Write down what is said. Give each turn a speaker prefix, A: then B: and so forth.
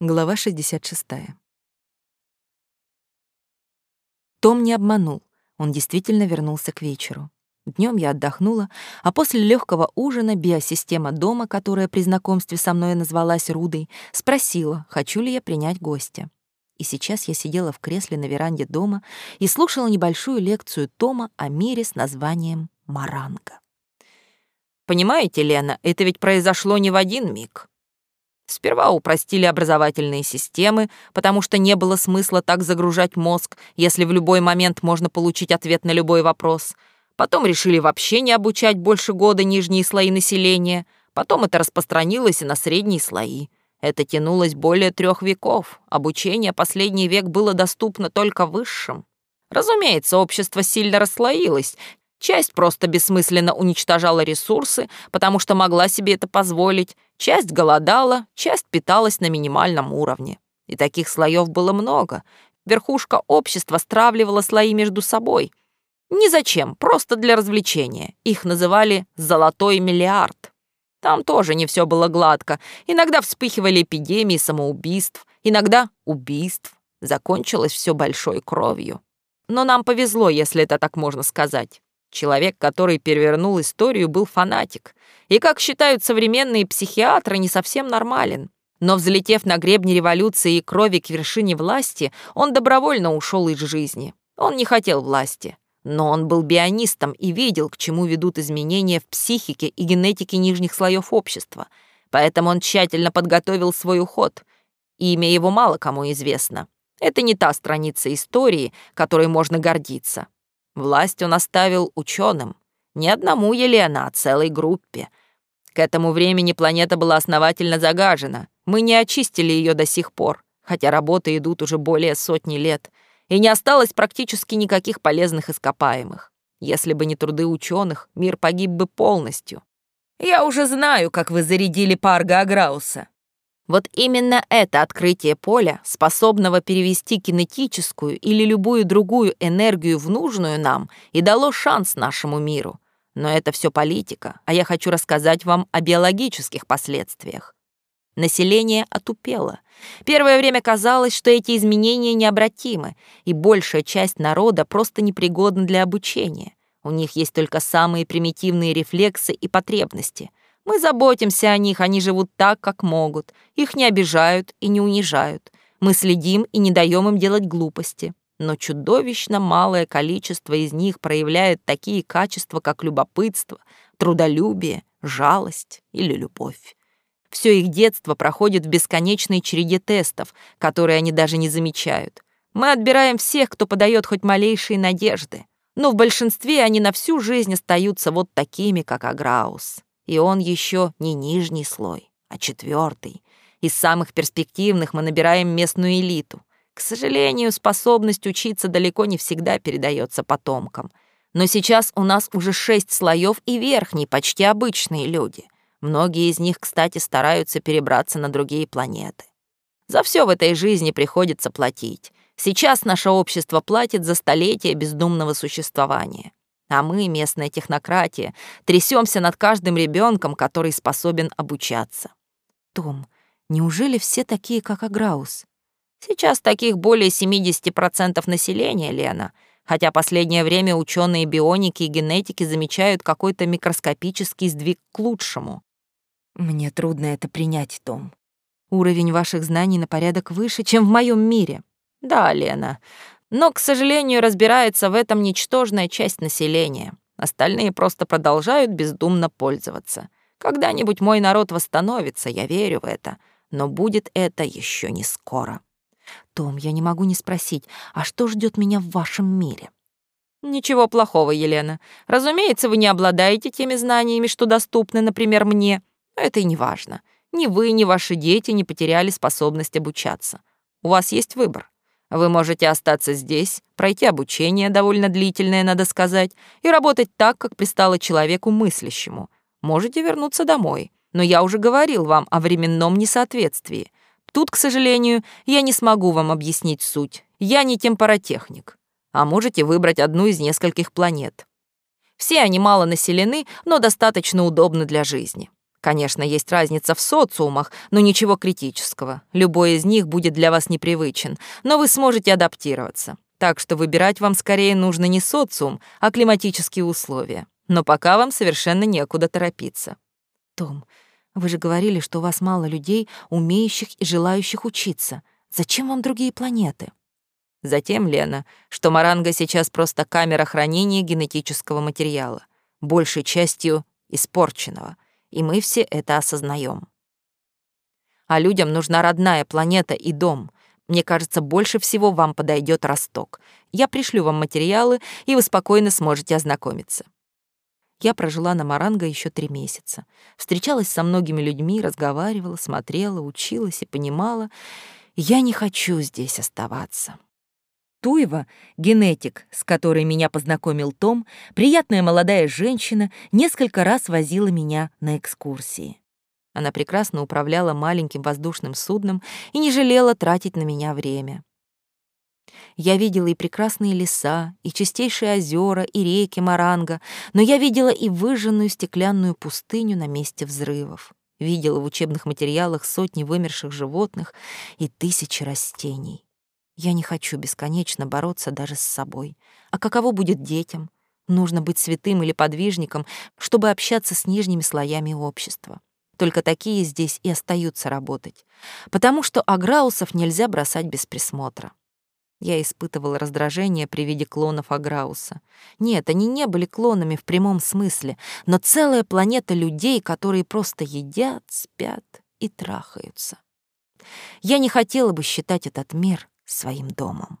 A: Глава 66. Том не обманул. Он действительно вернулся к вечеру. Днем я отдохнула, а после легкого ужина биосистема дома, которая при знакомстве со мной назвалась Рудой, спросила, хочу ли я принять гостя. И сейчас я сидела в кресле на веранде дома и слушала небольшую лекцию Тома о мире с названием «Маранга».
B: «Понимаете, Лена, это ведь произошло не в один миг. Сперва упростили образовательные системы, потому что не было смысла так загружать мозг, если в любой момент можно получить ответ на любой вопрос. Потом решили вообще не обучать больше года нижние слои населения. Потом это распространилось и на средние слои. Это тянулось более трех веков. Обучение последний век было доступно только высшим. Разумеется, общество сильно расслоилось, Часть просто бессмысленно уничтожала ресурсы, потому что могла себе это позволить. Часть голодала, часть питалась на минимальном уровне. И таких слоев было много. Верхушка общества стравливала слои между собой. Ни зачем, просто для развлечения. Их называли «золотой миллиард». Там тоже не все было гладко. Иногда вспыхивали эпидемии самоубийств, иногда убийств. Закончилось все большой кровью. Но нам повезло, если это так можно сказать. Человек, который перевернул историю, был фанатик. И, как считают современные психиатры, не совсем нормален. Но, взлетев на гребне революции и крови к вершине власти, он добровольно ушел из жизни. Он не хотел власти. Но он был бионистом и видел, к чему ведут изменения в психике и генетике нижних слоев общества. Поэтому он тщательно подготовил свой уход. Имя его мало кому известно. Это не та страница истории, которой можно гордиться. Власть он оставил ученым. Не одному Елена, а целой группе. К этому времени планета была основательно загажена. Мы не очистили ее до сих пор, хотя работы идут уже более сотни лет, и не осталось практически никаких полезных ископаемых. Если бы не труды ученых, мир погиб бы полностью. Я уже знаю, как вы зарядили Парга Аграуса. Вот именно это открытие поля, способного перевести кинетическую или любую другую энергию в нужную нам, и дало шанс нашему миру. Но это все политика, а я хочу рассказать вам о биологических последствиях. Население отупело. Первое время казалось, что эти изменения необратимы, и большая часть народа просто непригодна для обучения. У них есть только самые примитивные рефлексы и потребности — мы заботимся о них, они живут так, как могут. Их не обижают и не унижают. Мы следим и не даем им делать глупости. Но чудовищно малое количество из них проявляет такие качества, как любопытство, трудолюбие, жалость или любовь. Все их детство проходит в бесконечной череде тестов, которые они даже не замечают. Мы отбираем всех, кто подает хоть малейшие надежды, но в большинстве они на всю жизнь остаются вот такими, как Аграус. И он еще не нижний слой, а четвертый. Из самых перспективных мы набираем местную элиту. К сожалению, способность учиться далеко не всегда передается потомкам. Но сейчас у нас уже шесть слоев и верхний, почти обычные люди. Многие из них, кстати, стараются перебраться на другие планеты. За все в этой жизни приходится платить. Сейчас наше общество платит за столетия бездумного существования. А мы, местная технократия, трясемся над каждым ребенком, который способен обучаться.
A: Том, неужели все такие, как Аграус?
B: Сейчас таких более 70% населения, Лена, хотя последнее время ученые бионики и генетики замечают какой-то микроскопический сдвиг к лучшему.
A: Мне трудно это принять, Том. Уровень ваших знаний на порядок выше, чем в моем мире.
B: Да, Лена, но, к сожалению, разбирается в этом ничтожная часть населения. Остальные просто продолжают бездумно пользоваться. Когда-нибудь мой народ восстановится, я верю в это. Но будет это еще не скоро.
A: Том, я не могу не спросить, а что ждет меня в вашем мире?
B: Ничего плохого, Елена. Разумеется, вы не обладаете теми знаниями, что доступны, например, мне. Но это и не важно. Ни вы, ни ваши дети не потеряли способность обучаться. У вас есть выбор. Вы можете остаться здесь, пройти обучение, довольно длительное, надо сказать, и работать так, как пристало человеку мыслящему. Можете вернуться домой. Но я уже говорил вам о временном несоответствии. Тут, к сожалению, я не смогу вам объяснить суть. Я не темпоротехник. А можете выбрать одну из нескольких планет. Все они мало населены, но достаточно удобны для жизни. Конечно, есть разница в социумах, но ничего критического. Любой из них будет для вас непривычен, но вы сможете адаптироваться. Так что выбирать вам скорее нужно не социум, а климатические условия. Но пока вам совершенно некуда торопиться.
A: Том, вы же говорили, что у вас мало людей, умеющих и желающих учиться. Зачем вам другие планеты?
B: Затем, Лена, что Маранга сейчас просто камера хранения генетического материала, большей частью испорченного — и мы все это осознаем. А людям нужна родная планета и дом. Мне кажется, больше всего вам подойдет Росток. Я пришлю вам материалы, и вы спокойно сможете ознакомиться.
A: Я прожила на Маранго еще три месяца. Встречалась со многими людьми, разговаривала, смотрела, училась и понимала, я не хочу здесь оставаться. Туева, генетик, с которой меня познакомил Том, приятная молодая женщина, несколько раз возила меня на экскурсии. Она прекрасно управляла маленьким воздушным судном и не жалела тратить на меня время. Я видела и прекрасные леса, и чистейшие озера, и реки Маранга, но я видела и выжженную стеклянную пустыню на месте взрывов. Видела в учебных материалах сотни вымерших животных и тысячи растений. Я не хочу бесконечно бороться даже с собой. А каково будет детям? Нужно быть святым или подвижником, чтобы общаться с нижними слоями общества. Только такие здесь и остаются работать. Потому что аграусов нельзя бросать без присмотра. Я испытывала раздражение при виде клонов Аграуса. Нет, они не были клонами в прямом смысле, но целая планета людей, которые просто едят, спят и трахаются. Я не хотела бы считать этот мир своим домом.